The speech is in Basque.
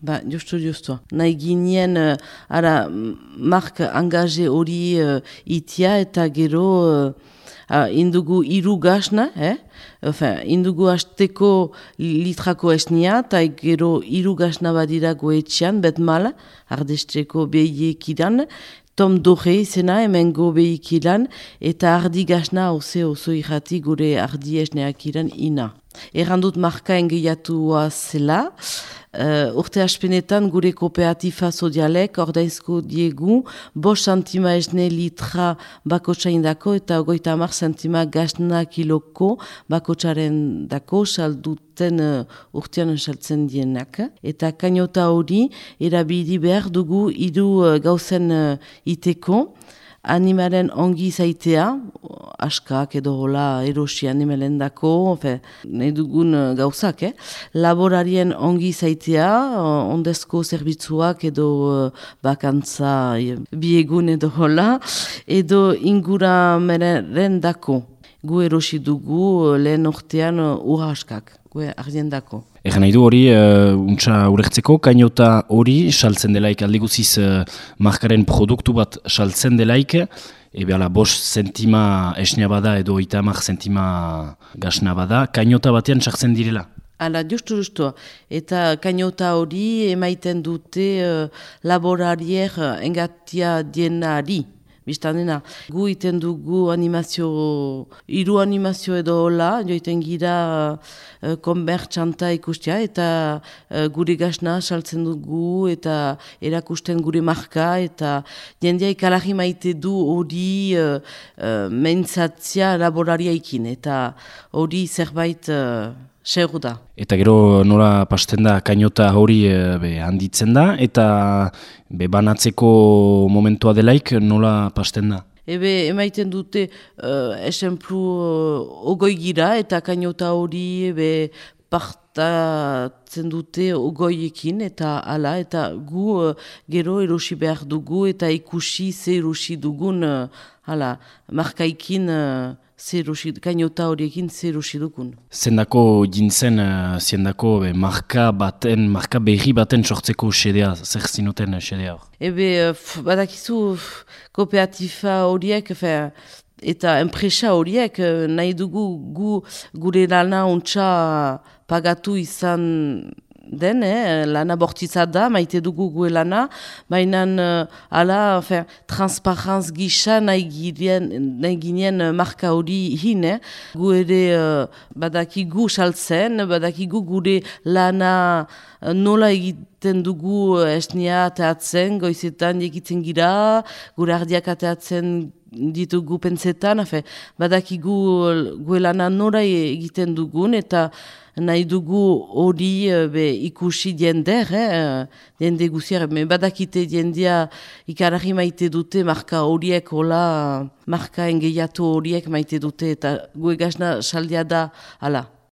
Ba, justu, justu. Nahi ginen, uh, ara, mark angaje hori uh, itia eta gero uh, indugu iru gasna, eh? Enfin, indugu hasteko litrako esnia, eta gero iru gasna badira goetxean, bet mala, ardesteko behiek idan, Tom Dore izena hemen gobe ikilan, eta ardi gasna oso oso irrati gure ardi esneak iran ina. Errandut marka engeiatua zela, Uh, urte aspenetan gure kooperatifa sodialek ordaizko diegu bo santima esne litra bakotsain dako eta goita amar santima gazna kiloko bakotsaren dako salduten uh, urtean saltzen dienak. Eta kainota hori erabili behar dugu idu uh, gauzen uh, iteko animaren ongi zaitea, askak edo hola erosi animalen dako, nahi dugun uh, gauzak, eh? laborarien ongi zaitea, uh, ondezko zerbitzuak edo uh, bakantza biegun edo hola, edo ingura meren dako. Gu erosi dugu lehen ortean uh, askak, gu ardien dako. Egan nahi du hori, uh, untsa urertzeko, kainota hori, saltzen delaik, aldi guziz, uh, markaren produktu bat saltzen delaik, ebe ala, bos zentima esnia bada edo itamak zentima gasna bada, kainota batean sartzen direla? Hala, justu, justu. Eta kainota hori emaiten dute uh, laborarier engatia dienari. Biztanena, gu iten dugu animazio, iru animazio edo hola, joiten gira uh, konbertsanta ikustia, eta uh, gure gasna saltzen dugu, eta erakusten gure marka, eta jendea ikalari maite du hori uh, uh, mentzatzia laboraria ikin, eta hori zerbait... Segur da. Eta gero nola pasten da kainota hori eh, be, handitzen da, eta be, banatzeko momentua delaik nola pasten da? Ebe emaiten dute uh, esenplu uh, ogoi gira eta kainota hori ebe partatzen dute ogoiekin eta ala eta gu uh, gero erosi behar dugu eta ikusi ze erosi dugun uh, ala, markaikin zerusi, kainota horiekin zerusi dukun. Zendako jintzen, uh, zendako be, marka baten, marka berri baten sortzeko sedea, zer zinuten sedea hor? Ebe, uh, badakizu, kooperatifa horiek, eta enpresa horiek, uh, nahi dugu gu, gure lana ontsa pagatu izan den, eh, lana bortitza da, maite dugu gue lana, baina uh, ala, transparenz gisa nahi ginen uh, marka hori hin, eh? gu ere uh, badaki gu saltzen, badaki gu gure lana uh, nola egiten dugu esnia ateatzen, goizetan egiten gira, gure ardiak ateatzen ditugu pentsetan, badaki gu, gu lana nola egiten dugun, eta nahi dugu hori eh, ikusi diender, eh, diende guziar, badakite diendia ikarari maite dute marka horiek hola, marka engeiatu horiek maite dute, eta gu egazna saldia da, ala,